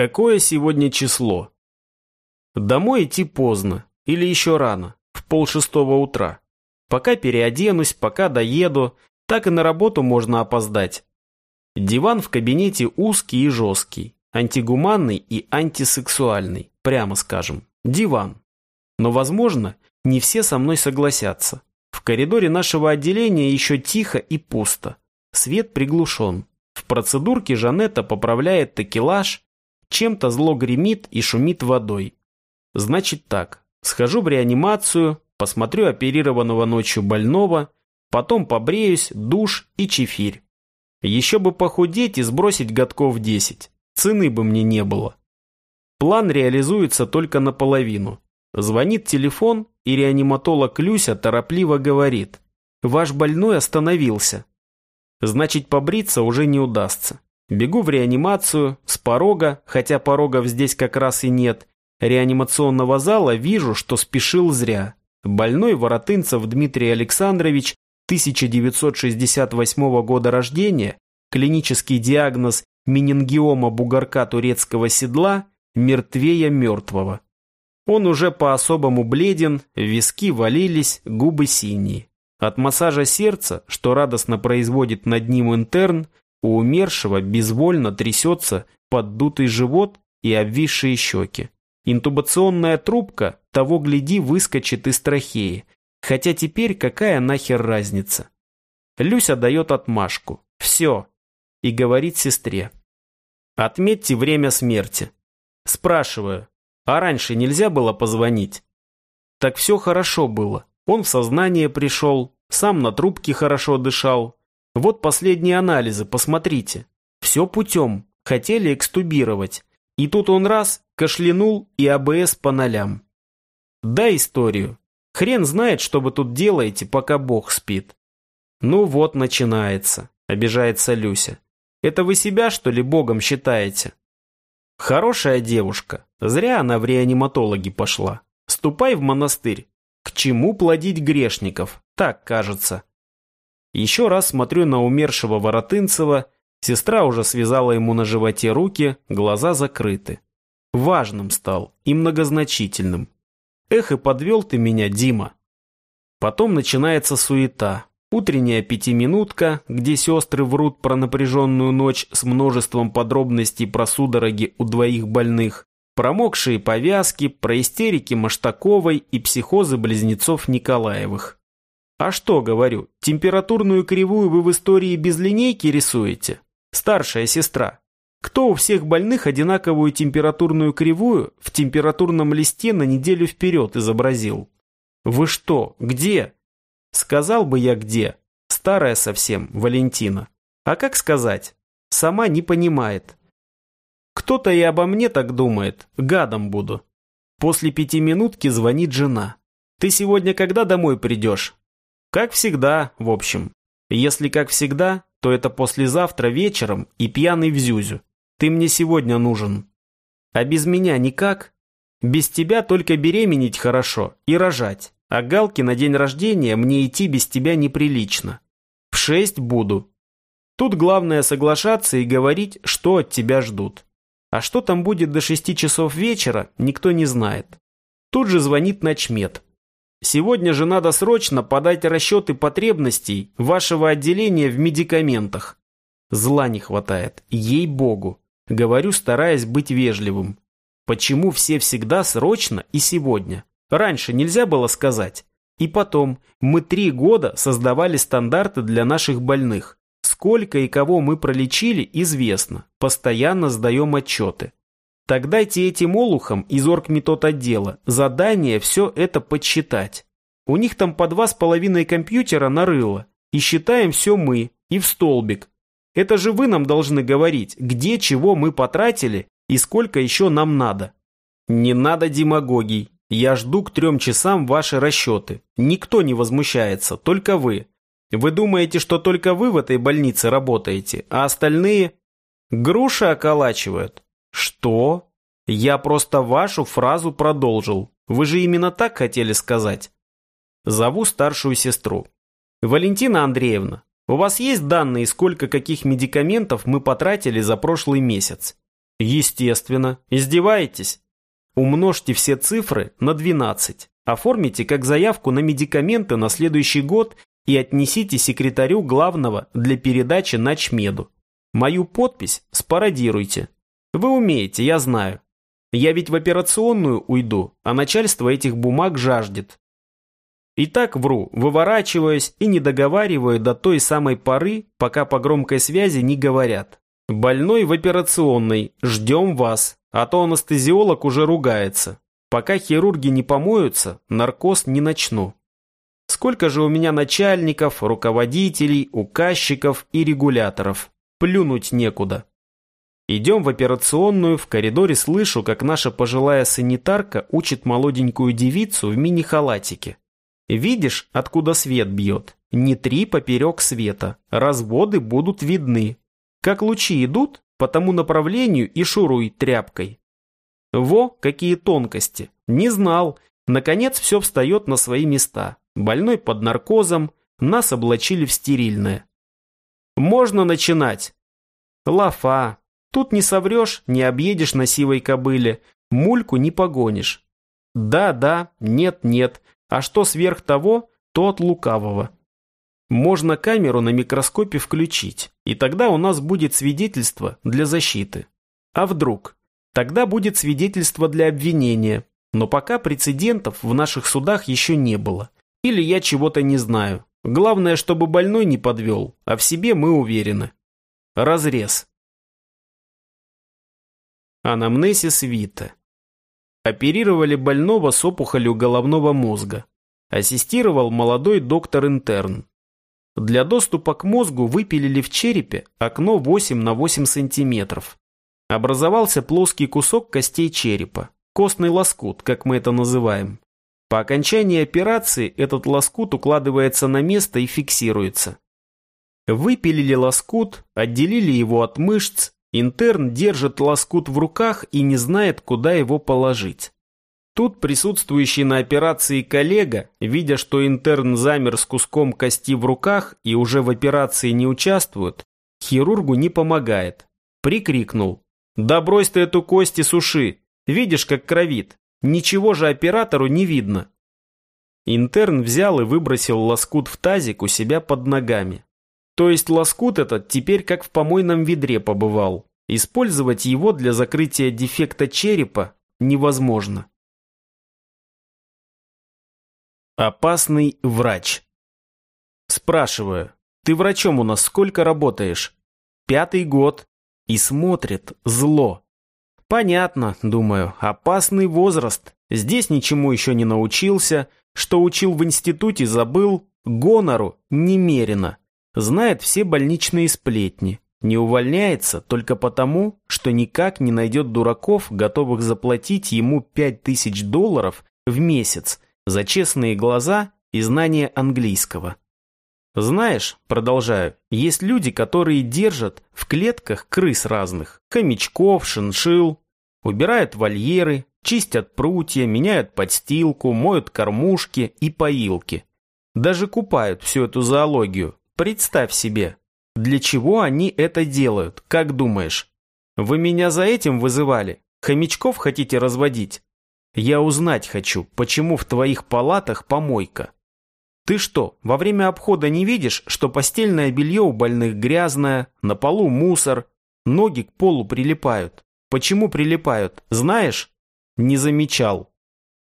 Какое сегодня число? Домой идти поздно или еще рано, в полшестого утра. Пока переоденусь, пока доеду, так и на работу можно опоздать. Диван в кабинете узкий и жесткий, антигуманный и антисексуальный, прямо скажем. Диван. Но, возможно, не все со мной согласятся. В коридоре нашего отделения еще тихо и пусто. Свет приглушен. В процедурке Жанетта поправляет такелаж, чем-то зло гремит и шумит водой. Значит так, схожу в реанимацию, посмотрю оперированного ночью больного, потом побреюсь, душ и чефирь. Еще бы похудеть и сбросить годков 10. Цены бы мне не было. План реализуется только наполовину. Звонит телефон, и реаниматолог Люся торопливо говорит. «Ваш больной остановился». Значит, побриться уже не удастся. Бегу в реанимацию, с порога, хотя порогов здесь как раз и нет, реанимационного зала вижу, что спешил зря. Больной Воротынцев Дмитрий Александрович, 1968 года рождения, клинический диагноз менингиома бугорка турецкого седла, мертвее мертвого. Он уже по-особому бледен, виски валились, губы синие. От массажа сердца, что радостно производит над ним интерн, у умершего безвольно трясется поддутый живот и обвисшие щеки. Интубационная трубка, того гляди, выскочит из трахеи. Хотя теперь какая нахер разница? Люся дает отмашку. Все. И говорит сестре. Отметьте время смерти. Спрашиваю, а раньше нельзя было позвонить? Так все хорошо было. Он в сознание пришел, сам на трубке хорошо дышал, вот последние анализы, посмотрите. Все путем. Хотели экстубировать. И тут он раз, кашлянул и АБС по нолям. Да историю. Хрен знает, что вы тут делаете, пока Бог спит. Ну вот начинается, обижается Люся. Это вы себя, что ли, Богом считаете? Хорошая девушка. Зря она в реаниматологи пошла. Ступай в монастырь. К чему плодить грешников? Так кажется. Еще раз смотрю на умершего Воротынцева, сестра уже связала ему на животе руки, глаза закрыты. Важным стал и многозначительным. Эх, и подвел ты меня, Дима. Потом начинается суета. Утренняя пятиминутка, где сестры врут про напряженную ночь с множеством подробностей про судороги у двоих больных, промокшие повязки, про истерики Маштаковой и психозы близнецов Николаевых. А что, говорю, температурную кривую вы в истории без линейки рисуете? Старшая сестра. Кто у всех больных одинаковую температурную кривую в температурном листе на неделю вперед изобразил? Вы что, где? Сказал бы я где. Старая совсем, Валентина. А как сказать? Сама не понимает. Кто-то и обо мне так думает, гадом буду. После пятиминутки звонит жена. Ты сегодня когда домой придешь? Как всегда, в общем. Если как всегда, то это послезавтра вечером и пьяный в зюзю. Ты мне сегодня нужен. А без меня никак? Без тебя только беременеть хорошо и рожать. А Галке на день рождения мне идти без тебя неприлично. В шесть буду. Тут главное соглашаться и говорить, что от тебя ждут. А что там будет до шести часов вечера, никто не знает. Тут же звонит начмет. Сегодня же надо срочно подать расчеты потребностей вашего отделения в медикаментах. Зла не хватает, ей-богу. Говорю, стараясь быть вежливым. Почему все всегда срочно и сегодня? Раньше нельзя было сказать. И потом, мы три года создавали стандарты для наших больных. Сколько и кого мы пролечили, известно. Постоянно сдаем отчеты. Так дайте этим олухам из оргметод отдела задание все это подсчитать. У них там по два с половиной компьютера нарыло. И считаем все мы, и в столбик. Это же вы нам должны говорить, где чего мы потратили и сколько еще нам надо. Не надо демагогий. Я жду к трем часам ваши расчеты. Никто не возмущается, только вы. Вы думаете, что только вы в этой больнице работаете, а остальные... Груши околачивают. Что? Я просто вашу фразу продолжил. Вы же именно так хотели сказать. Зову старшую сестру. Валентина Андреевна, у вас есть данные, сколько каких медикаментов мы потратили за прошлый месяц? Естественно. Издеваетесь? Умножьте все цифры на 12. Оформите как заявку на медикаменты на следующий год и отнесите секретарю главного для передачи начмеду. Мою подпись спародируйте. Вы умеете, я знаю. Я ведь в операционную уйду, а начальство этих бумаг жаждет. И так вру, выворачиваясь и не договариваю до той самой поры, пока по громкой связи не говорят. Больной в операционной, ждем вас, а то анестезиолог уже ругается. Пока хирурги не помоются, наркоз не начну. Сколько же у меня начальников, руководителей, указчиков и регуляторов. Плюнуть некуда. Идем в операционную, в коридоре слышу, как наша пожилая санитарка учит молоденькую девицу в мини-халатике. Видишь, откуда свет бьет? Не три поперек света. Разводы будут видны. Как лучи идут, по тому направлению и шуруй тряпкой. Во, какие тонкости. Не знал. Наконец все встает на свои места. Больной под наркозом, нас облачили в стерильное. Можно начинать. Лафа, Тут не соврешь, не объедешь на сивой кобыле, мульку не погонишь. Да-да, нет-нет, а что сверх того, то от лукавого. Можно камеру на микроскопе включить, и тогда у нас будет свидетельство для защиты. А вдруг? Тогда будет свидетельство для обвинения, но пока прецедентов в наших судах еще не было. Или я чего-то не знаю. Главное, чтобы больной не подвел, а в себе мы уверены. Разрез. Анамнезис Вита. Оперировали больного с опухолью головного мозга. Ассистировал молодой доктор-интерн. Для доступа к мозгу выпилили в черепе окно 8 на 8 сантиметров. Образовался плоский кусок костей черепа, костный лоскут, как мы это называем. По окончании операции этот лоскут укладывается на место и фиксируется. Выпилили лоскут, отделили его от мышц, Интерн держит лоскут в руках и не знает, куда его положить. Тут присутствующий на операции коллега, видя, что интерн замер с куском кости в руках и уже в операции не участвует, хирургу не помогает. Прикрикнул. «Да брось ты эту кость и суши! Видишь, как кровит! Ничего же оператору не видно!» Интерн взял и выбросил лоскут в тазик у себя под ногами. То есть лоскут этот теперь как в помойном ведре побывал. Использовать его для закрытия дефекта черепа невозможно. Опасный врач. Спрашиваю, ты врачом у нас сколько работаешь? Пятый год. И смотрит зло. Понятно, думаю, опасный возраст. Здесь ничему еще не научился, что учил в институте забыл, гонору немерено. Знает все больничные сплетни. Не увольняется только потому, что никак не найдет дураков, готовых заплатить ему 5000 долларов в месяц за честные глаза и знание английского. Знаешь, продолжаю, есть люди, которые держат в клетках крыс разных, хомячков, шиншил, убирают вольеры, чистят прутья, меняют подстилку, моют кормушки и поилки. Даже купают всю эту зоологию, Представь себе, для чего они это делают, как думаешь? Вы меня за этим вызывали? Хомячков хотите разводить? Я узнать хочу, почему в твоих палатах помойка. Ты что, во время обхода не видишь, что постельное белье у больных грязное, на полу мусор, ноги к полу прилипают? Почему прилипают, знаешь? Не замечал.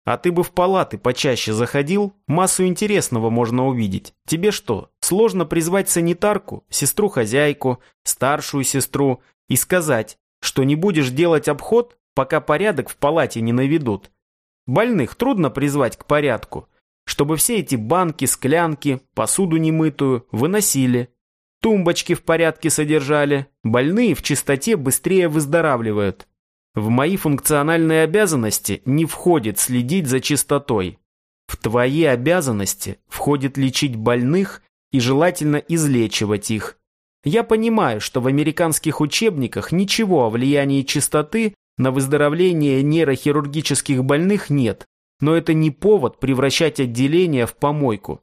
А ты бы в палаты почаще заходил, массу интересного можно увидеть. Тебе что, сложно призвать санитарку, сестру-хозяйку, старшую сестру и сказать, что не будешь делать обход, пока порядок в палате не наведут? Больных трудно призвать к порядку, чтобы все эти банки, склянки, посуду немытую выносили, тумбочки в порядке содержали, больные в чистоте быстрее выздоравливают. В мои функциональные обязанности не входит следить за чистотой. В твои обязанности входит лечить больных и желательно излечивать их. Я понимаю, что в американских учебниках ничего о влиянии чистоты на выздоровление нейрохирургических больных нет, но это не повод превращать отделение в помойку.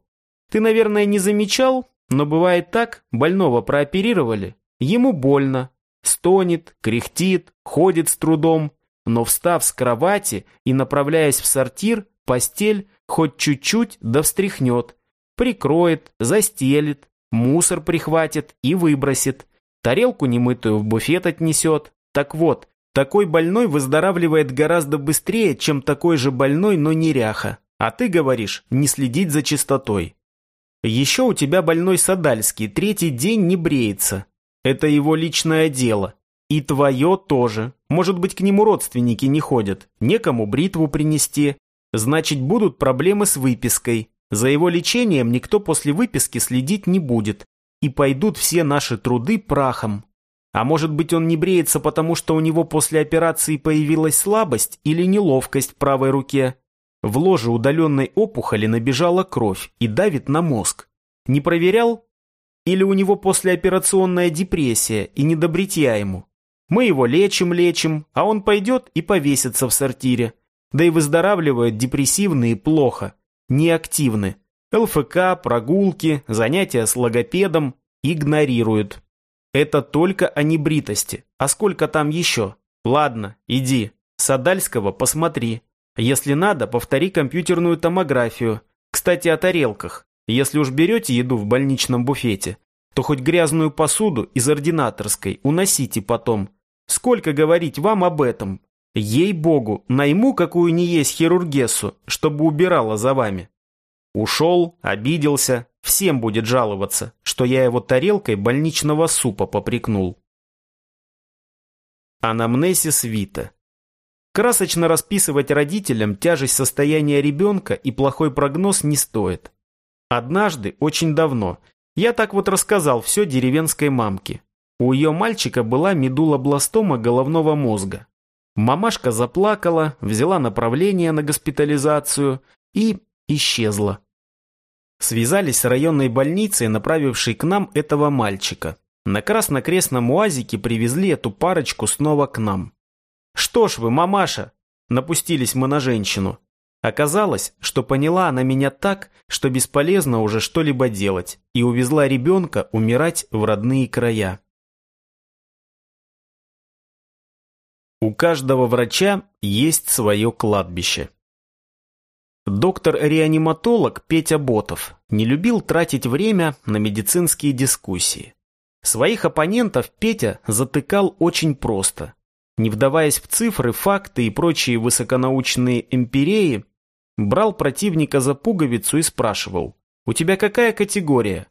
Ты, наверное, не замечал, но бывает так, больного прооперировали, ему больно, стонет, кряхтит, ходит с трудом, но встав с кровати и направляясь в сортир, постель хоть чуть-чуть да встряхнет, прикроет, застелит, мусор прихватит и выбросит, тарелку немытую в буфет отнесет. Так вот, такой больной выздоравливает гораздо быстрее, чем такой же больной, но неряха. А ты говоришь, не следить за чистотой. Еще у тебя больной Садальский, третий день не бреется. Это его личное дело. И твое тоже. Может быть, к нему родственники не ходят. Некому бритву принести. Значит, будут проблемы с выпиской. За его лечением никто после выписки следить не будет. И пойдут все наши труды прахом. А может быть, он не бреется, потому что у него после операции появилась слабость или неловкость в правой руке. В ложе удаленной опухоли набежала кровь и давит на мозг. Не проверял? Или у него послеоперационная депрессия и недобритья ему? Мы его лечим-лечим, а он пойдет и повесится в сортире. Да и выздоравливают депрессивные плохо, неактивны. ЛФК, прогулки, занятия с логопедом игнорируют. Это только о небритости. А сколько там еще? Ладно, иди. Садальского посмотри. Если надо, повтори компьютерную томографию. Кстати, о тарелках. Если уж берете еду в больничном буфете, то хоть грязную посуду из ординаторской уносите потом. Сколько говорить вам об этом? Ей-богу, найму какую ни есть хирургессу, чтобы убирала за вами. Ушел, обиделся, всем будет жаловаться, что я его тарелкой больничного супа попрекнул. Анамнесис Вита Красочно расписывать родителям тяжесть состояния ребенка и плохой прогноз не стоит. Однажды, очень давно, я так вот рассказал все деревенской мамке. У ее мальчика была медулобластома головного мозга. Мамашка заплакала, взяла направление на госпитализацию и исчезла. Связались с районной больницей, направившей к нам этого мальчика. На краснокрестном уазике привезли эту парочку снова к нам. «Что ж вы, мамаша?» Напустились мы на женщину. Оказалось, что поняла она меня так, что бесполезно уже что-либо делать, и увезла ребенка умирать в родные края. У каждого врача есть свое кладбище. Доктор-реаниматолог Петя Ботов не любил тратить время на медицинские дискуссии. Своих оппонентов Петя затыкал очень просто. Не вдаваясь в цифры, факты и прочие высоконаучные эмпиреи, брал противника за пуговицу и спрашивал, «У тебя какая категория?»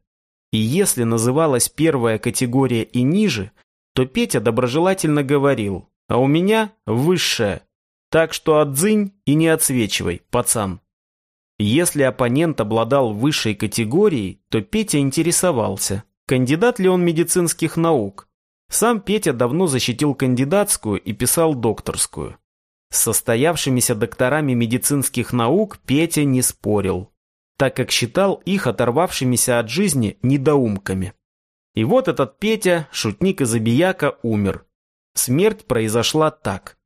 И если называлась первая категория и ниже, то Петя доброжелательно говорил, «А у меня высшая, так что отзынь и не отсвечивай, пацан». Если оппонент обладал высшей категорией, то Петя интересовался, кандидат ли он медицинских наук. Сам Петя давно защитил кандидатскую и писал докторскую. С состоявшимися докторами медицинских наук Петя не спорил, так как считал их оторвавшимися от жизни недоумками. И вот этот Петя, шутник и забияка, умер. Смерть произошла так.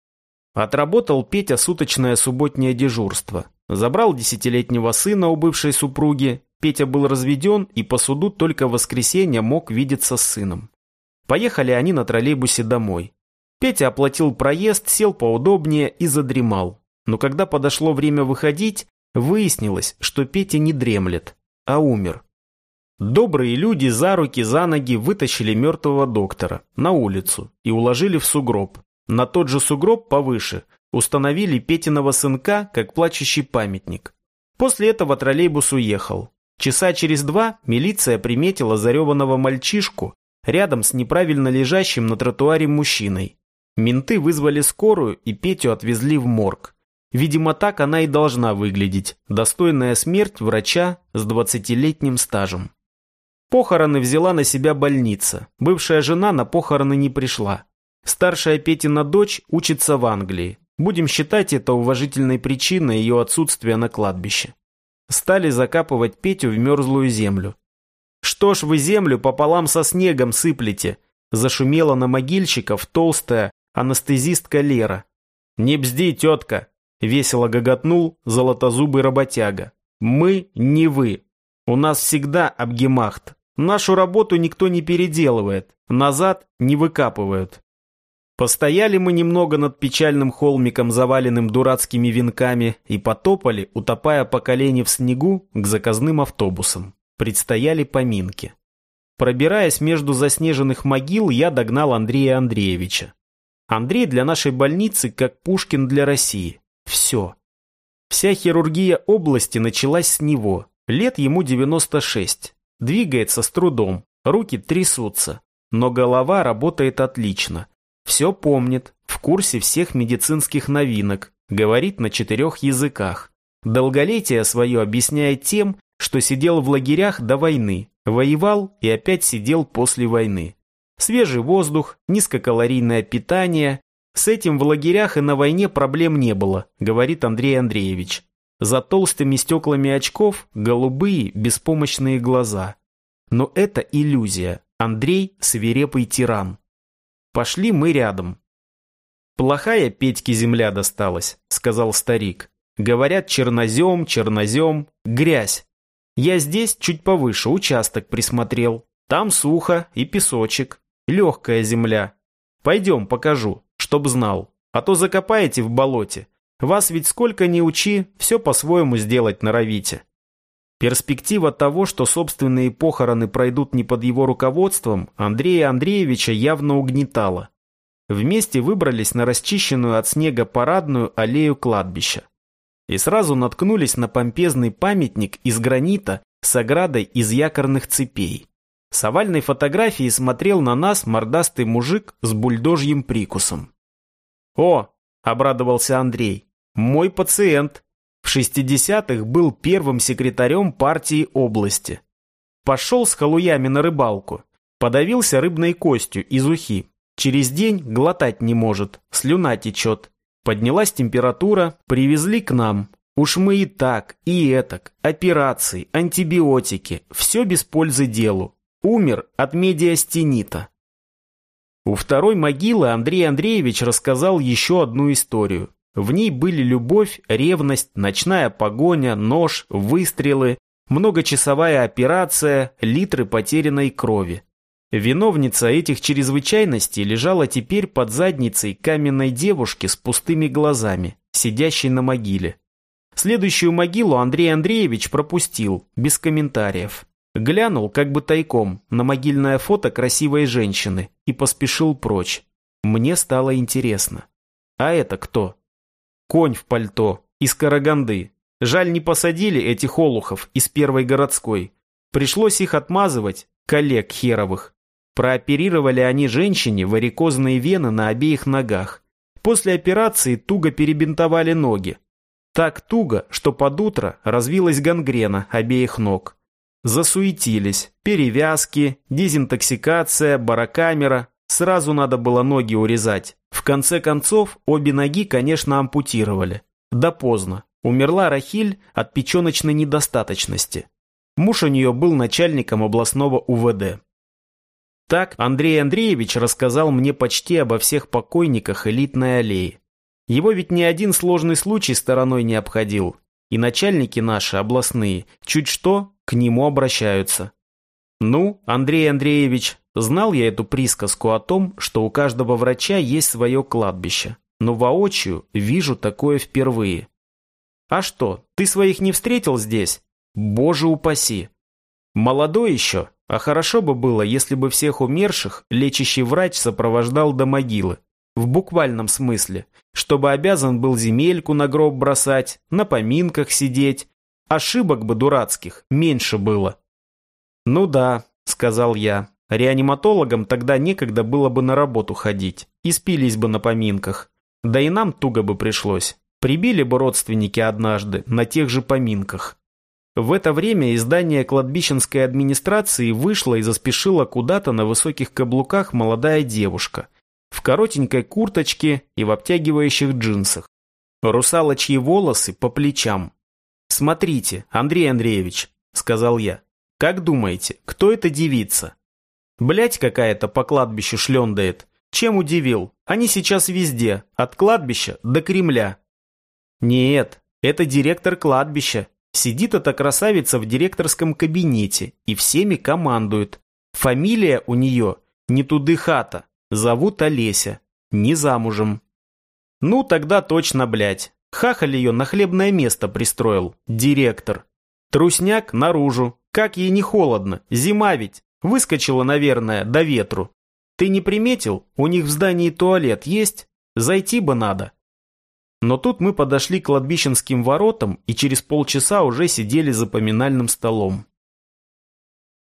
Отработал Петя суточное субботнее дежурство – Забрал десятилетнего сына у бывшей супруги, Петя был разведен и по суду только в воскресенье мог видеться с сыном. Поехали они на троллейбусе домой. Петя оплатил проезд, сел поудобнее и задремал. Но когда подошло время выходить, выяснилось, что Петя не дремлет, а умер. Добрые люди за руки, за ноги вытащили мертвого доктора на улицу и уложили в сугроб. На тот же сугроб повыше Установили Петиного сынка как плачущий памятник. После этого троллейбус уехал. Часа через два милиция приметила зареванного мальчишку рядом с неправильно лежащим на тротуаре мужчиной. Менты вызвали скорую и Петю отвезли в морг. Видимо, так она и должна выглядеть. Достойная смерть врача с двадцатилетним стажем. Похороны взяла на себя больница. Бывшая жена на похороны не пришла. Старшая Петина дочь учится в Англии. Будем считать это уважительной причиной ее отсутствия на кладбище. Стали закапывать Петю в мерзлую землю. «Что ж вы землю пополам со снегом сыплете?» Зашумела на могильщиков толстая анестезистка Лера. «Не бзди, тетка!» Весело гоготнул золотозубый работяга. «Мы не вы. У нас всегда обгемахт. Нашу работу никто не переделывает, назад не выкапывают. Постояли мы немного над печальным холмиком, заваленным дурацкими венками, и потопали, утопая по колени в снегу, к заказным автобусам. Предстояли поминки. Пробираясь между заснеженных могил, я догнал Андрея Андреевича. Андрей для нашей больницы как Пушкин для России. Все. Вся хирургия области началась с него. Лет ему 96. Двигается с трудом, руки трясутся. Но голова работает отлично. Все помнит, в курсе всех медицинских новинок, говорит на четырех языках. Долголетие свое объясняет тем, что сидел в лагерях до войны, воевал и опять сидел после войны. Свежий воздух, низкокалорийное питание. С этим в лагерях и на войне проблем не было, говорит Андрей Андреевич. За толстыми стеклами очков голубые, беспомощные глаза. Но это иллюзия. Андрей – свирепый тиран. Пошли мы рядом. «Плохая Петьке земля досталась», — сказал старик. «Говорят, чернозем, чернозем, грязь. Я здесь чуть повыше участок присмотрел. Там сухо и песочек. Легкая земля. Пойдем, покажу, чтоб знал. А то закопаете в болоте. Вас ведь сколько ни учи, все по-своему сделать норовите». Перспектива того, что собственные похороны пройдут не под его руководством, Андрея Андреевича явно угнетала. Вместе выбрались на расчищенную от снега парадную аллею кладбища. И сразу наткнулись на помпезный памятник из гранита с оградой из якорных цепей. С овальной фотографии смотрел на нас мордастый мужик с бульдожьим прикусом. «О!» – обрадовался Андрей. «Мой пациент!» В 60-х был первым секретарем партии области. Пошел с халуями на рыбалку. Подавился рыбной костью из ухи. Через день глотать не может, слюна течет. Поднялась температура, привезли к нам. Уж мы и так, и этак, операции, антибиотики, все без пользы делу. Умер от медиастенита. У второй могилы Андрей Андреевич рассказал еще одну историю. В ней были любовь, ревность, ночная погоня, нож, выстрелы, многочасовая операция, литры потерянной крови. Виновница этих чрезвычайностей лежала теперь под задницей каменной девушки с пустыми глазами, сидящей на могиле. Следующую могилу Андрей Андреевич пропустил, без комментариев. Глянул, как бы тайком, на могильное фото красивой женщины и поспешил прочь. Мне стало интересно. А это кто? Конь в пальто, из Караганды. Жаль, не посадили этих олухов из первой городской. Пришлось их отмазывать, коллег херовых. Прооперировали они женщине варикозные вены на обеих ногах. После операции туго перебинтовали ноги. Так туго, что под утро развилась гангрена обеих ног. Засуетились. Перевязки, дезинтоксикация, барокамера. Сразу надо было ноги урезать. В конце концов, обе ноги, конечно, ампутировали. Да поздно. Умерла Рахиль от печеночной недостаточности. Муж у нее был начальником областного УВД. Так Андрей Андреевич рассказал мне почти обо всех покойниках элитной аллеи. Его ведь ни один сложный случай стороной не обходил. И начальники наши, областные, чуть что, к нему обращаются. Ну, Андрей Андреевич, Знал я эту присказку о том, что у каждого врача есть свое кладбище, но воочию вижу такое впервые. А что, ты своих не встретил здесь? Боже упаси! Молодой еще, а хорошо бы было, если бы всех умерших лечащий врач сопровождал до могилы. В буквальном смысле, чтобы обязан был земельку на гроб бросать, на поминках сидеть. Ошибок бы дурацких меньше было. «Ну да», — сказал я, Реаниматологам тогда некогда было бы на работу ходить, и спились бы на поминках. Да и нам туго бы пришлось. Прибили бы родственники однажды на тех же поминках. В это время издание кладбищенской администрации вышло и заспешила куда-то на высоких каблуках молодая девушка. В коротенькой курточке и в обтягивающих джинсах. Русалочьи волосы по плечам. «Смотрите, Андрей Андреевич», — сказал я. «Как думаете, кто эта девица?» Блять какая-то по кладбищу шлендает. Чем удивил? Они сейчас везде, от кладбища до Кремля. Нет, это директор кладбища, Сидит эта красавица в директорском кабинете и всеми командует. Фамилия у нее не туды хата, зовут Олеся, не замужем. Ну, тогда точно, блядь. Хахаль ее на хлебное место пристроил, директор. Трусняк наружу, как ей не холодно, зима ведь. Выскочила, наверное, до ветру. Ты не приметил, у них в здании туалет есть? Зайти бы надо. Но тут мы подошли к кладбищенским воротам и через полчаса уже сидели за поминальным столом.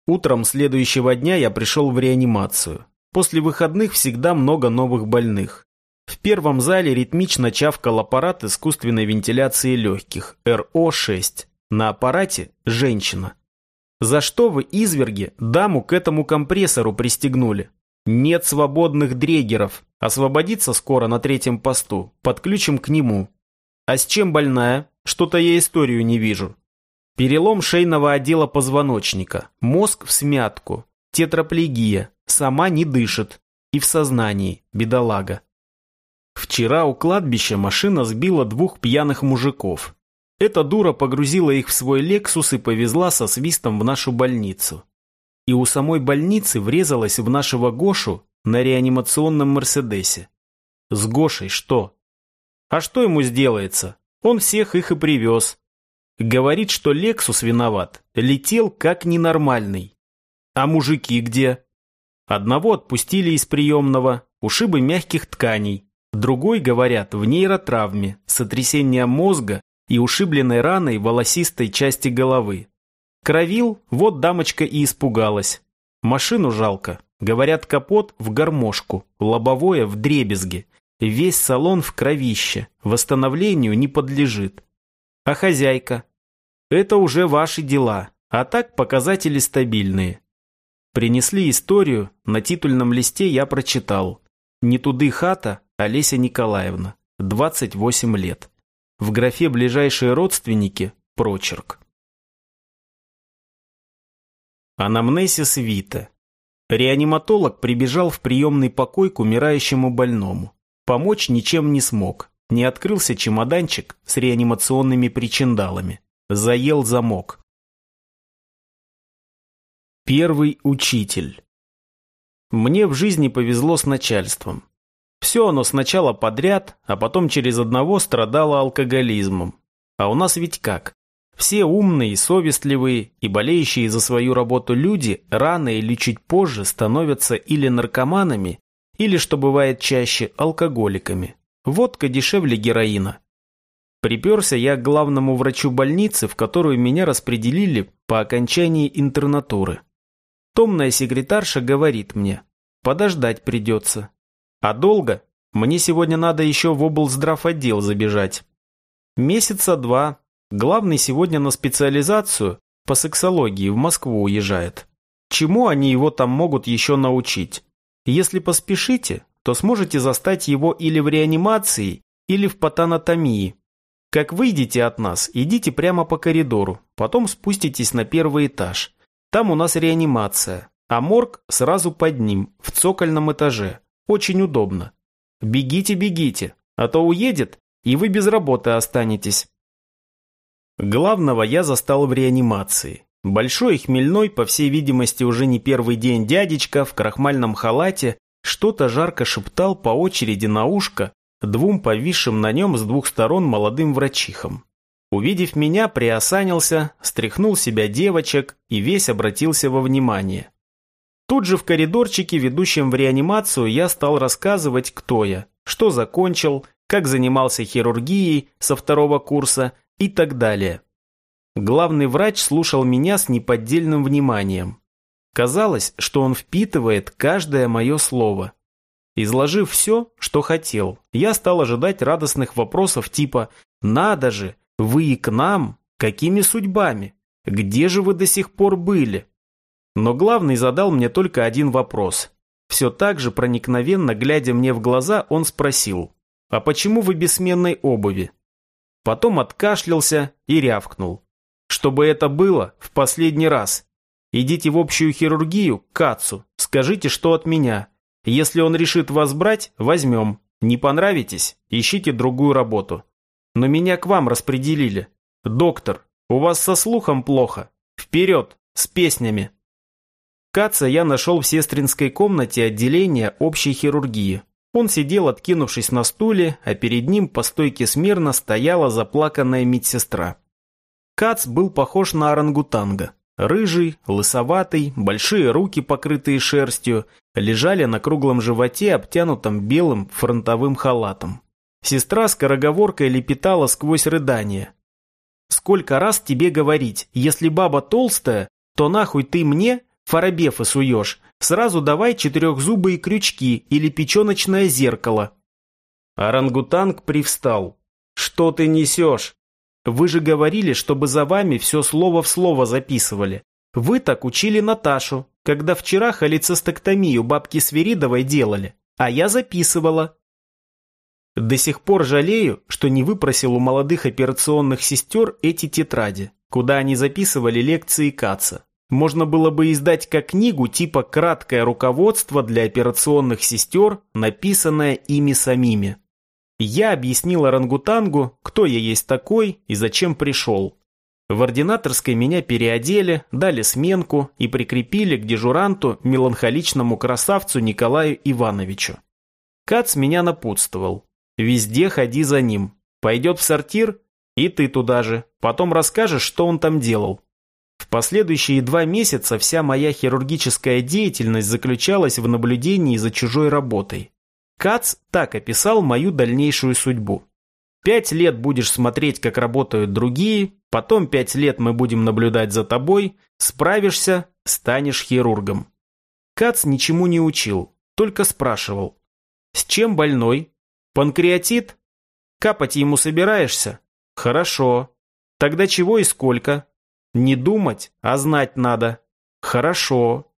Утром следующего дня я пришел в реанимацию. После выходных всегда много новых больных. В первом зале ритмично чавкал аппарат искусственной вентиляции легких РО-6. На аппарате женщина. За что вы, изверги, даму к этому компрессору пристегнули? Нет свободных дрегеров. Освободиться скоро на третьем посту. Подключим к нему. А с чем больная? Что-то я историю не вижу. Перелом шейного отдела позвоночника. Мозг в смятку. Тетраплегия. Сама не дышит. И в сознании. Бедолага. Вчера у кладбища машина сбила двух пьяных мужиков. Эта дура погрузила их в свой «Лексус» и повезла со свистом в нашу больницу и у самой больницы врезалась в нашего Гошу на реанимационном Мерседесе. С Гошей что? А что ему сделается? Он всех их и привез. Говорит, что Лексус виноват, летел как ненормальный. А мужики где? Одного отпустили из приемного, ушибы мягких тканей. Другой, говорят, в нейротравме, сотрясение мозга и ушибленной раной волосистой части головы. Кровил, вот дамочка и испугалась. Машину жалко. Говорят, капот в гармошку, лобовое в дребезге. Весь салон в кровище, восстановлению не подлежит. А хозяйка? Это уже ваши дела, а так показатели стабильные. Принесли историю, на титульном листе я прочитал. Не туды хата, Олеся Николаевна, 28 лет. В графе «Ближайшие родственники» прочерк. Анамнесис Вита. Реаниматолог прибежал в приемный покой к умирающему больному. Помочь ничем не смог. Не открылся чемоданчик с реанимационными причиндалами. Заел замок. Первый учитель. Мне в жизни повезло с начальством. Все оно сначала подряд, а потом через одного страдало алкоголизмом. А у нас ведь как? Все умные, совестливые и болеющие за свою работу люди рано или чуть позже становятся или наркоманами, или, что бывает чаще, алкоголиками. Водка дешевле героина. Приперся я к главному врачу больницы, в которую меня распределили по окончании интернатуры. Томная секретарша говорит мне, подождать придется. А долго? Мне сегодня надо еще в облздрав отдел забежать. Месяца два, Главный сегодня на специализацию по сексологии в Москву уезжает. Чему они его там могут еще научить? Если поспешите, то сможете застать его или в реанимации, или в патанатомии. Как выйдете от нас, идите прямо по коридору, потом спуститесь на первый этаж. Там у нас реанимация, а морг сразу под ним, в цокольном этаже. Очень удобно. Бегите, бегите, а то уедет, и вы без работы останетесь. Главного я застал в реанимации. Большой хмельной, по всей видимости, уже не первый день дядечка в крахмальном халате что-то жарко шептал по очереди на ушко двум повисшим на нем с двух сторон молодым врачихам. Увидев меня, приосанился, стряхнул себя девочек и весь обратился во внимание. Тут же в коридорчике, ведущем в реанимацию, я стал рассказывать, кто я, что закончил, как занимался хирургией со второго курса – и так далее. Главный врач слушал меня с неподдельным вниманием. Казалось, что он впитывает каждое мое слово. Изложив все, что хотел, я стал ожидать радостных вопросов типа «Надо же, вы и к нам? Какими судьбами? Где же вы до сих пор были?» Но главный задал мне только один вопрос. Все так же проникновенно, глядя мне в глаза, он спросил «А почему вы без сменной обуви?» Потом откашлялся и рявкнул. Чтобы это было в последний раз. Идите в общую хирургию, к Кацу, скажите, что от меня. Если он решит вас брать, возьмем. Не понравитесь, ищите другую работу. Но меня к вам распределили. Доктор, У вас со слухом плохо. Вперед, с песнями. Каца я нашел в сестринской комнате отделения общей хирургии. Он сидел, откинувшись на стуле, а перед ним по стойке смирно стояла заплаканная медсестра. Кац был похож на орангутанга. Рыжий, лысоватый, большие руки, покрытые шерстью, лежали на круглом животе, обтянутом белым фронтовым халатом. Сестра скороговоркой лепетала сквозь рыдание. «Сколько раз тебе говорить, если баба толстая, то нахуй ты мне фарабефы суешь, сразу давай четырехзубые крючки или печеночное зеркало». Орангутанг привстал. «Что ты несешь? Вы же говорили, чтобы за вами все слово в слово записывали. Вы так учили Наташу, когда вчера холецистектомию бабки Свиридовой делали, а я записывала. До сих пор жалею, что не выпросил у молодых операционных сестер эти тетради, куда они записывали лекции Каца. Можно было бы издать как книгу типа «Краткое руководство для операционных сестер», написанное ими самими. Я объяснил орангутангу, кто я есть такой и зачем пришел. В ординаторской меня переодели, дали сменку и прикрепили к дежуранту меланхоличному красавцу Николаю Ивановичу. Кац меня напутствовал. Везде ходи за ним. Пойдет в сортир, и ты туда же. Потом расскажешь, что он там делал. В последующие два месяца вся моя хирургическая деятельность заключалась в наблюдении за чужой работой. Кац так описал мою дальнейшую судьбу. Пять лет будешь смотреть, как работают другие, потом пять лет мы будем наблюдать за тобой, справишься, станешь хирургом. Кац ничему не учил, только спрашивал. С чем больной? Панкреатит? Капать ему собираешься? Хорошо. Тогда чего и сколько? Не думать, а знать надо. Хорошо.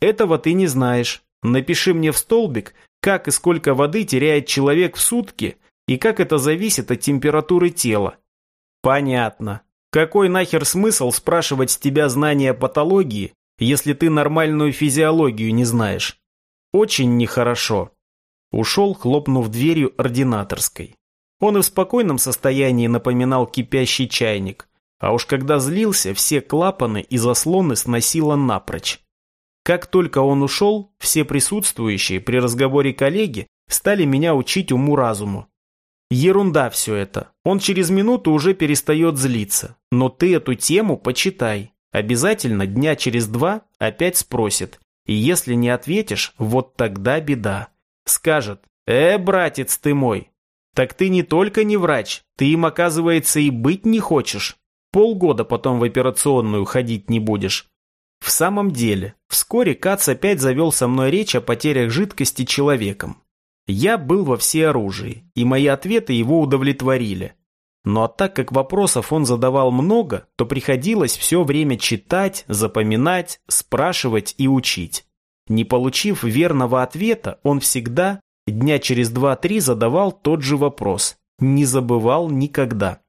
Этого ты не знаешь. Напиши мне в столбик, как и сколько воды теряет человек в сутки и как это зависит от температуры тела. Понятно. Какой нахер смысл спрашивать с тебя знания патологии, если ты нормальную физиологию не знаешь? Очень нехорошо. Ушел, хлопнув дверью ординаторской. Он и в спокойном состоянии напоминал кипящий чайник, а уж когда злился, все клапаны и заслоны сносило напрочь. Как только он ушел, все присутствующие при разговоре коллеги стали меня учить уму-разуму. Ерунда все это. Он через минуту уже перестает злиться. Но ты эту тему почитай. Обязательно дня через два опять спросит. И если не ответишь, вот тогда беда. Скажет, э, братец ты мой, так ты не только не врач, ты им, оказывается, и быть не хочешь. Полгода потом в операционную ходить не будешь. В самом деле, вскоре Кац опять завел со мной речь о потерях жидкости человеком. Я был во всеоружии, и мои ответы его удовлетворили. Но а так как вопросов он задавал много, то приходилось все время читать, запоминать, спрашивать и учить. Не получив верного ответа, он всегда, дня через два-три, задавал тот же вопрос. Не забывал никогда.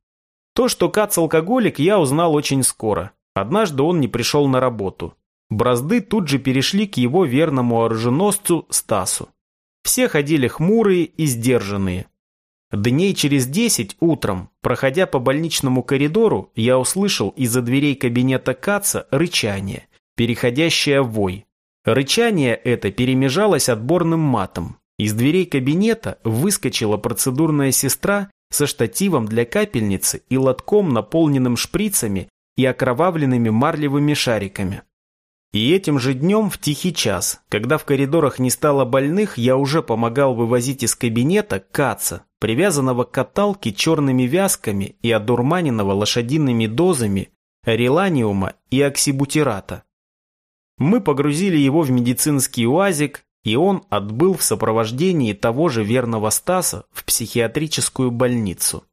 То, что Кац алкоголик, я узнал очень скоро. Однажды он не пришел на работу. Бразды тут же перешли к его верному оруженосцу Стасу. Все ходили хмурые и сдержанные. Дней через десять утром, проходя по больничному коридору, я услышал из-за дверей кабинета Каца рычание, переходящее в вой. Рычание это перемежалось отборным матом. Из дверей кабинета выскочила процедурная сестра со штативом для капельницы и лотком, наполненным шприцами и окровавленными марлевыми шариками. И этим же днем в тихий час, когда в коридорах не стало больных, я уже помогал вывозить из кабинета каца, привязанного к каталке черными вязками и одурманенного лошадиными дозами реланиума и оксибутирата. Мы погрузили его в медицинский уазик, и он отбыл в сопровождении того же верного Стаса в психиатрическую больницу.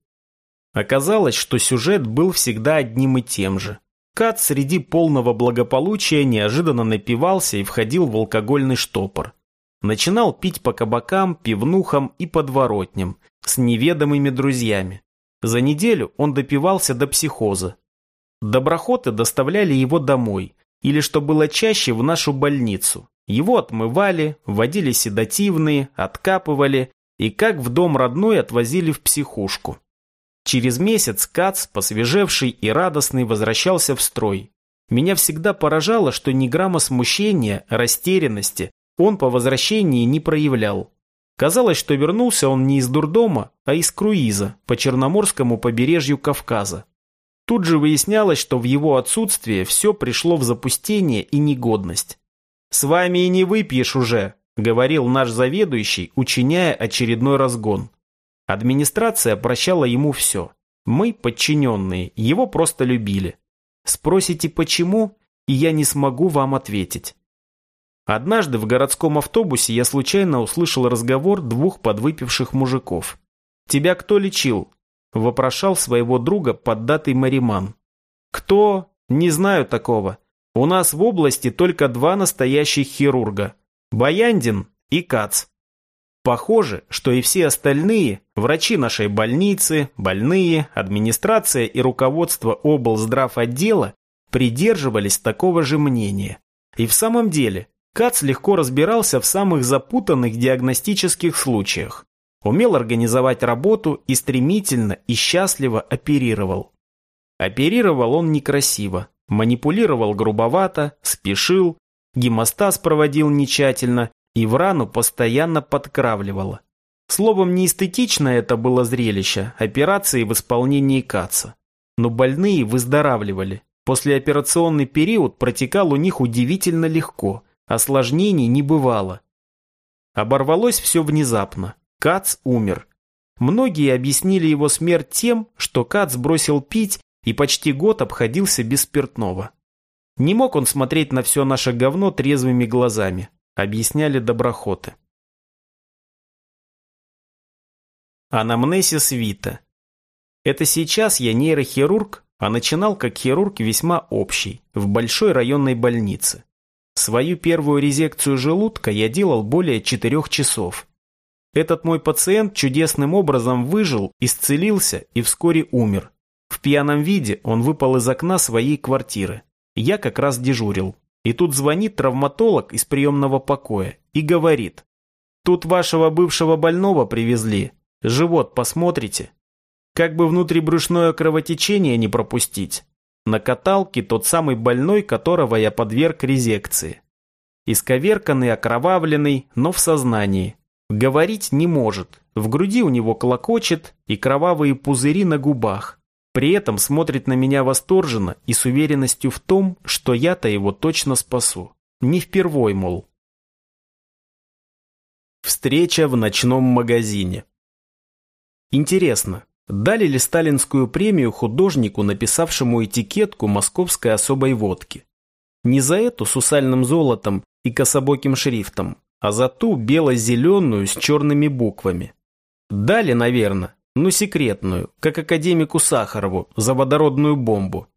Оказалось, что сюжет был всегда одним и тем же. Кат среди полного благополучия неожиданно напивался и входил в алкогольный штопор. Начинал пить по кабакам, пивнухам и подворотням с неведомыми друзьями. За неделю он допивался до психоза. Доброхоты доставляли его домой, или, что было чаще, в нашу больницу. Его отмывали, вводили седативные, откапывали и как в дом родной отвозили в психушку. Через месяц Кац, посвежевший и радостный, возвращался в строй. Меня всегда поражало, что ни грамма смущения, растерянности он по возвращении не проявлял. Казалось, что вернулся он не из дурдома, а из круиза по Черноморскому побережью Кавказа. Тут же выяснялось, что в его отсутствие все пришло в запустение и негодность. «С вами и не выпьешь уже», — говорил наш заведующий, учиняя очередной разгон. Администрация прощала ему все. Мы, подчиненные, его просто любили. Спросите, почему, и я не смогу вам ответить. Однажды в городском автобусе я случайно услышал разговор двух подвыпивших мужиков. «Тебя кто лечил?» – вопрошал своего друга поддатый Мариман. «Кто? Не знаю такого. У нас в области только два настоящих хирурга – Баяндин и Кац. Похоже, что и все остальные, врачи нашей больницы, больные, администрация и руководство облздрав отдела придерживались такого же мнения. И в самом деле, Кац легко разбирался в самых запутанных диагностических случаях. Умел организовать работу и стремительно и счастливо оперировал. Оперировал он некрасиво, манипулировал грубовато, спешил, гемостаз проводил нечательно и в рану постоянно подкравливало. Словом, неэстетично это было зрелище, операции в исполнении Каца. Но больные выздоравливали. Послеоперационный период протекал у них удивительно легко – Осложнений не бывало. Оборвалось все внезапно. Кац умер. Многие объяснили его смерть тем, что Кац бросил пить и почти год обходился без спиртного. Не мог он смотреть на все наше говно трезвыми глазами, объясняли доброхоты. Анамнесис Вита. Это сейчас я нейрохирург, а начинал как хирург весьма общий, в большой районной больнице. Свою первую резекцию желудка я делал более четырех часов. Этот мой пациент чудесным образом выжил, исцелился и вскоре умер. В пьяном виде он выпал из окна своей квартиры. Я как раз дежурил. И тут звонит травматолог из приемного покоя и говорит. Тут вашего бывшего больного привезли. Живот посмотрите. Как бы внутрибрюшное кровотечение не пропустить. На каталке тот самый больной, которого я подверг резекции. Исковерканный, окровавленный, но в сознании. Говорить не может, в груди у него клокочет и кровавые пузыри на губах. При этом смотрит на меня восторженно и с уверенностью в том, что я-то его точно спасу. Не впервой, мол. Встреча в ночном магазине. Интересно, Дали ли сталинскую премию художнику, написавшему этикетку московской особой водки? Не за эту с усальным золотом и кособоким шрифтом, а за ту бело-зеленую с черными буквами. Дали, наверное, ну секретную, как академику Сахарову, за водородную бомбу.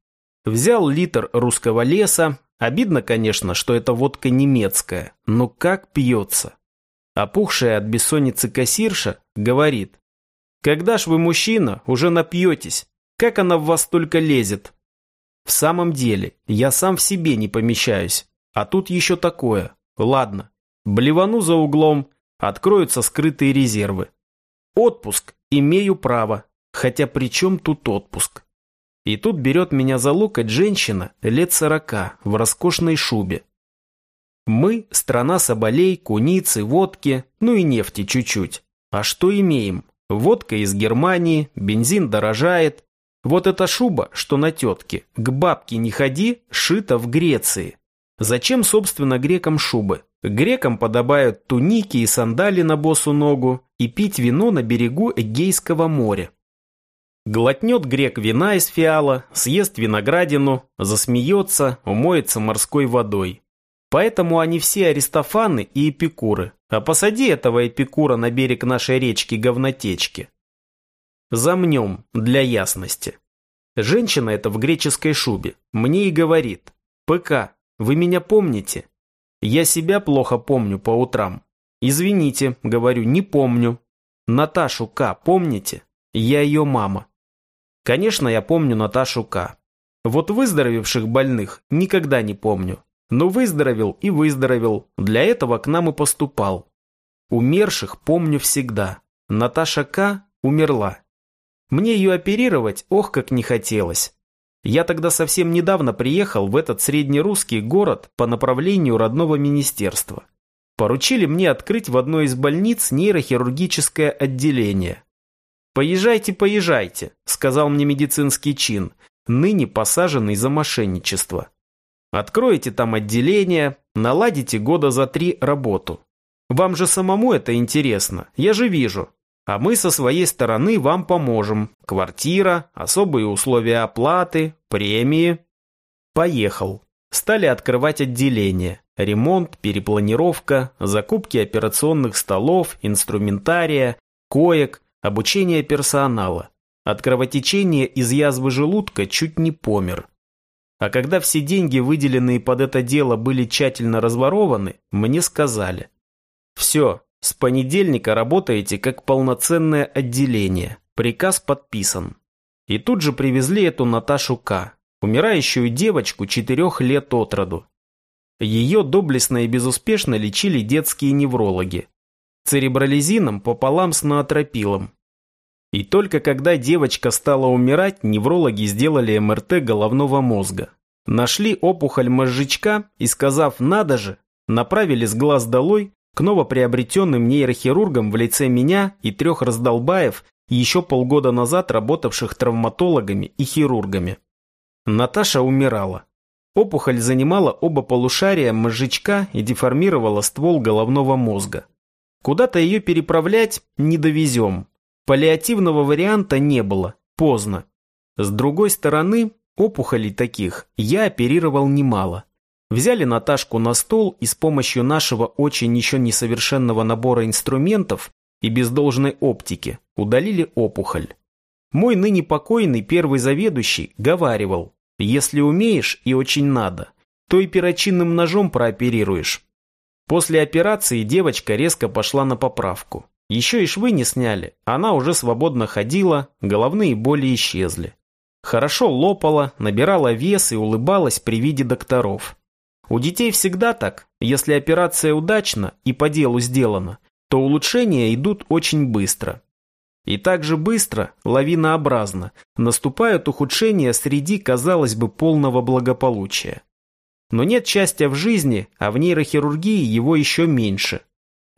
Взял литр русского леса, обидно, конечно, что это водка немецкая, но как пьется. Опухшая от бессонницы кассирша говорит, когда ж вы, мужчина, уже напьетесь? Как она в вас только лезет? В самом деле, я сам в себе не помещаюсь. А тут еще такое. Ладно, блевану за углом, откроются скрытые резервы. Отпуск имею право, хотя при чем тут отпуск? И тут берет меня за локоть женщина лет сорока в роскошной шубе. Мы – страна соболей, куницы, водки, ну и нефти чуть-чуть. А что имеем? Водка из Германии, бензин дорожает. Вот эта шуба, что на тетке, к бабке не ходи, шита в Греции. Зачем, собственно, грекам шубы? Грекам подобают туники и сандали на босу ногу и пить вино на берегу Эгейского моря. Глотнет грек вина из фиала, съест виноградину, засмеется, умоется морской водой. Поэтому они все аристофаны и эпикуры. А посади этого эпикура на берег нашей речки говнотечки. Замнем, для ясности. Женщина эта в греческой шубе мне и говорит. ПК, вы меня помните? Я себя плохо помню по утрам. Извините, говорю, не помню. Наташу К. помните? Я ее мама. Конечно, я помню Наташу К. Вот выздоровевших больных никогда не помню. Но выздоровел и выздоровел, для этого к нам и поступал. Умерших помню всегда. Наташа К. умерла. Мне ее оперировать, ох, как не хотелось. Я тогда совсем недавно приехал в этот среднерусский город по направлению родного министерства. Поручили мне открыть в одной из больниц нейрохирургическое отделение. «Поезжайте, поезжайте», – сказал мне медицинский чин, ныне посаженный за мошенничество. «Откроете там отделение, наладите года за три работу. Вам же самому это интересно, я же вижу. А мы со своей стороны вам поможем. Квартира, особые условия оплаты, премии». Поехал. Стали открывать отделение. Ремонт, перепланировка, закупки операционных столов, инструментария, коек, обучение персонала. От кровотечения из язвы желудка чуть не помер. А когда все деньги, выделенные под это дело, были тщательно разворованы, мне сказали. Все, с понедельника работаете как полноценное отделение. Приказ подписан. И тут же привезли эту Наташу К., умирающую девочку четырех лет от роду. Ее доблестно и безуспешно лечили детские неврологи. Церебролизином пополам с наотропилом. И только когда девочка стала умирать, неврологи сделали МРТ головного мозга. Нашли опухоль мозжечка и, сказав «надо же», направили с глаз долой к новоприобретенным нейрохирургам в лице меня и трех раздолбаев, еще полгода назад работавших травматологами и хирургами. Наташа умирала. Опухоль занимала оба полушария мозжечка и деформировала ствол головного мозга. Куда-то ее переправлять не довезем. Паллиативного варианта не было, поздно. С другой стороны, опухолей таких я оперировал немало. Взяли Наташку на стол и с помощью нашего очень еще несовершенного набора инструментов и без должной оптики удалили опухоль. Мой ныне покойный первый заведующий говаривал, если умеешь и очень надо, то и перочинным ножом прооперируешь. После операции девочка резко пошла на поправку. Еще и швы не сняли, она уже свободно ходила, головные боли исчезли. Хорошо лопала, набирала вес и улыбалась при виде докторов. У детей всегда так, если операция удачна и по делу сделана, то улучшения идут очень быстро. И также быстро, лавинообразно, наступают ухудшения среди, казалось бы, полного благополучия. Но нет счастья в жизни, а в нейрохирургии его еще меньше.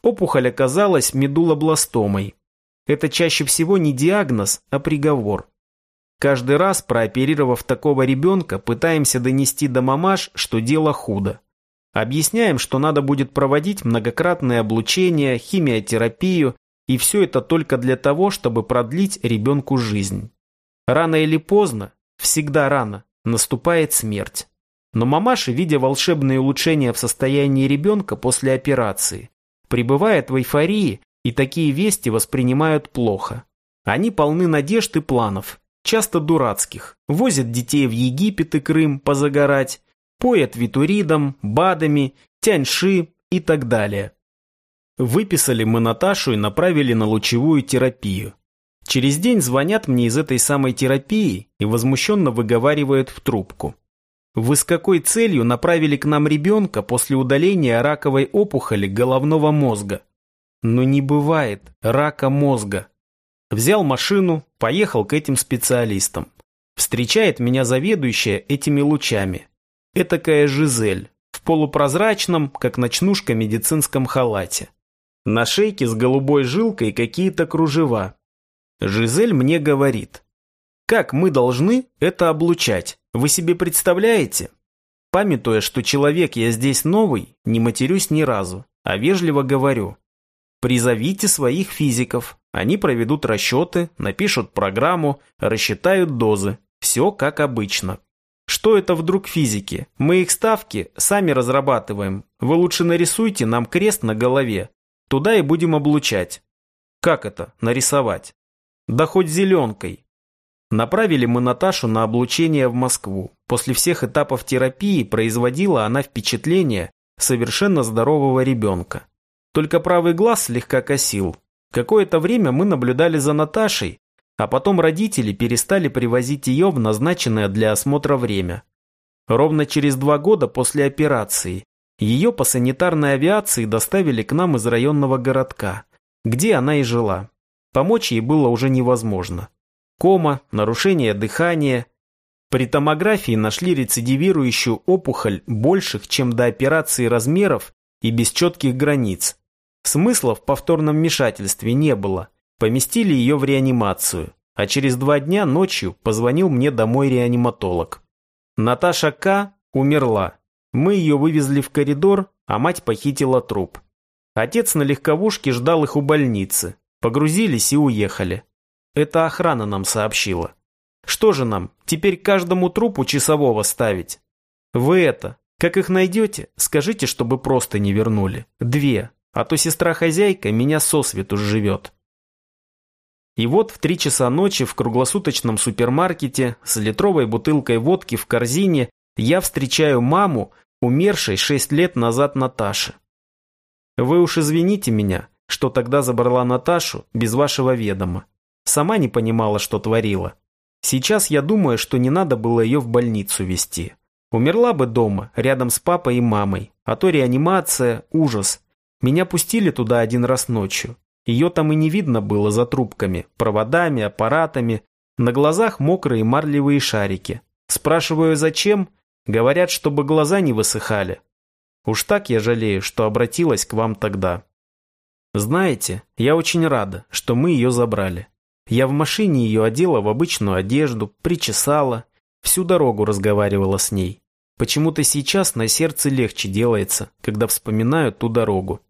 Опухоль оказалась медулобластомой. Это чаще всего не диагноз, а приговор. Каждый раз, прооперировав такого ребенка, пытаемся донести до мамаш, что дело худо. Объясняем, что надо будет проводить многократное облучение, химиотерапию и все это только для того, чтобы продлить ребенку жизнь. Рано или поздно, всегда рано, наступает смерть. Но мамаша, видя волшебные улучшения в состоянии ребенка после операции, пребывает в эйфории и такие вести воспринимают плохо. Они полны надежд и планов, часто дурацких. Возят детей в Египет и Крым позагорать, поят витуридом, бадами, тяньши и так далее. Выписали мы Наташу и направили на лучевую терапию. Через день звонят мне из этой самой терапии и возмущенно выговаривают в трубку. Вы с какой целью направили к нам ребенка после удаления раковой опухоли головного мозга? Но не бывает рака мозга. Взял машину, поехал к этим специалистам. Встречает меня заведующая этими лучами. Этакая Жизель, в полупрозрачном, как ночнушка, медицинском халате. На шейке с голубой жилкой какие-то кружева. Жизель мне говорит. Как мы должны это облучать? Вы себе представляете? Памятуя, что человек я здесь новый, не матерюсь ни разу, а вежливо говорю. Призовите своих физиков. Они проведут расчеты, напишут программу, рассчитают дозы. Все как обычно. Что это вдруг физики? Мы их ставки сами разрабатываем. Вы лучше нарисуйте нам крест на голове, Туда и будем облучать. Как это, нарисовать? Да хоть зеленкой. Направили мы Наташу на облучение в Москву. После всех этапов терапии производила она впечатление совершенно здорового ребенка. Только правый глаз слегка косил. Какое-то время мы наблюдали за Наташей, а потом родители перестали привозить ее в назначенное для осмотра время. Ровно через два года после операции ее по санитарной авиации доставили к нам из районного городка, где она и жила. Помочь ей было уже невозможно. кома, нарушение дыхания. При томографии нашли рецидивирующую опухоль больших, чем до операции размеров и без четких границ. Смысла в повторном вмешательстве не было. Поместили ее в реанимацию, а через два дня ночью позвонил мне домой реаниматолог. Наташа К. умерла. Мы ее вывезли в коридор, а мать похитила труп. Отец на легковушке ждал их у больницы. Погрузились и уехали. Это охрана нам сообщила. Что же нам, теперь каждому трупу часового ставить? Вы это, как их найдете, скажите, чтобы просто не вернули. Две, а то сестра-хозяйка меня сосвету живет. И вот в три часа ночи в круглосуточном супермаркете с литровой бутылкой водки в корзине я встречаю маму, умершей шесть лет назад Наташи. Вы уж извините меня, что тогда забрала Наташу без вашего ведома. Сама не понимала, что творила. Сейчас я думаю, что не надо было ее в больницу везти. Умерла бы дома, рядом с папой и мамой. А то реанимация, ужас. Меня пустили туда один раз ночью. Ее там и не видно было за трубками, проводами, аппаратами. На глазах мокрые марлевые шарики. Спрашиваю, зачем? Говорят, чтобы глаза не высыхали. Уж так я жалею, что обратилась к вам тогда. Знаете, я очень рада, что мы ее забрали. Я в машине ее одела в обычную одежду, причесала, всю дорогу разговаривала с ней. Почему-то сейчас на сердце легче делается, когда вспоминаю ту дорогу.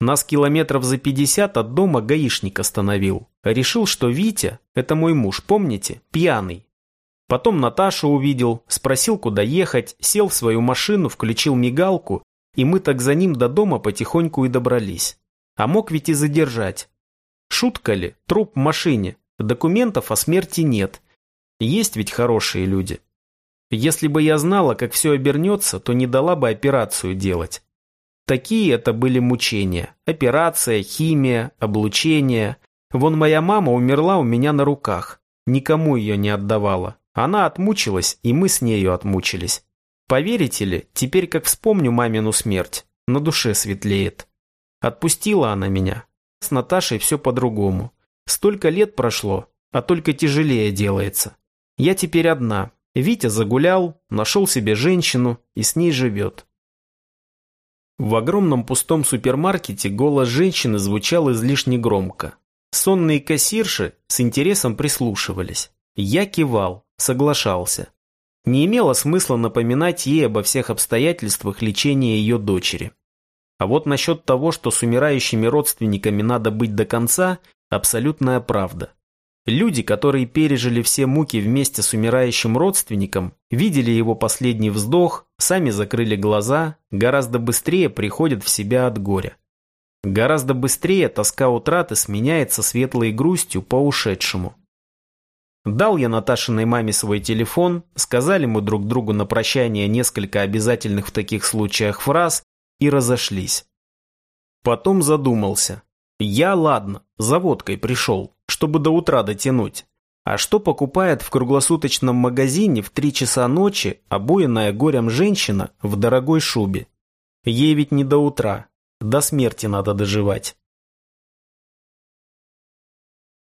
Нас километров за пятьдесят от дома гаишник остановил. Решил, что Витя, это мой муж, помните, пьяный. Потом Наташу увидел, спросил, куда ехать, сел в свою машину, включил мигалку, и мы так за ним до дома потихоньку и добрались. А мог ведь и задержать. Шутка ли? Труп в машине. Документов о смерти нет. Есть ведь хорошие люди. Если бы я знала, как все обернется, то не дала бы операцию делать. Такие это были мучения. Операция, химия, облучение. Вон моя мама умерла у меня на руках. Никому ее не отдавала. Она отмучилась, и мы с нею отмучились. Поверите ли, теперь как вспомню мамину смерть, на душе светлеет. Отпустила она меня. С Наташей все по-другому. Столько лет прошло, а только тяжелее делается. Я теперь одна. Витя загулял, нашел себе женщину и с ней живет. В огромном пустом супермаркете голос женщины звучал излишне громко. Сонные кассирши с интересом прислушивались. Я кивал, соглашался. Не имело смысла напоминать ей обо всех обстоятельствах лечения ее дочери. А вот насчет того, что с умирающими родственниками надо быть до конца, абсолютная правда. Люди, которые пережили все муки вместе с умирающим родственником, видели его последний вздох, сами закрыли глаза, гораздо быстрее приходят в себя от горя. Гораздо быстрее тоска утраты сменяется светлой грустью по ушедшему. Дал я Наташиной маме свой телефон, сказали мы друг другу на прощание несколько обязательных в таких случаях фраз и разошлись. Потом задумался. Я, ладно, за водкой пришел, чтобы до утра дотянуть. А что покупает в круглосуточном магазине в три часа ночи обуянная горем женщина в дорогой шубе? Ей ведь не до утра, до смерти надо доживать.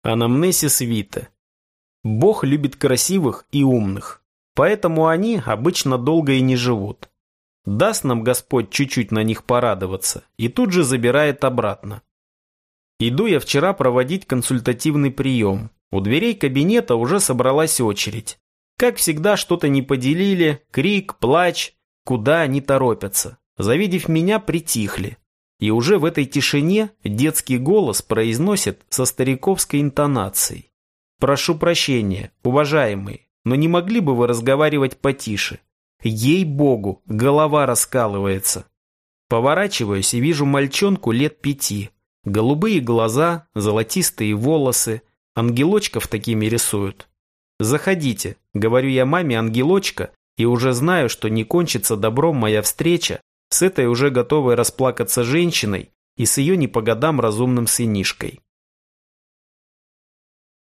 Анамнесис Вита Бог любит красивых и умных, поэтому они обычно долго и не живут. Даст нам Господь чуть-чуть на них порадоваться и тут же забирает обратно. Иду я вчера проводить консультативный прием. У дверей кабинета уже собралась очередь. Как всегда, что-то не поделили, крик, плач, куда они торопятся. Завидев меня, притихли. И уже в этой тишине детский голос произносит со стариковской интонацией. «Прошу прощения, уважаемые, но не могли бы вы разговаривать потише? Ей-богу, голова раскалывается». Поворачиваюсь и вижу мальчонку лет пяти. Голубые глаза, золотистые волосы. Ангелочков такими рисуют. «Заходите», — говорю я маме ангелочка, и уже знаю, что не кончится добром моя встреча с этой уже готовой расплакаться женщиной и с ее не по годам разумным сынишкой.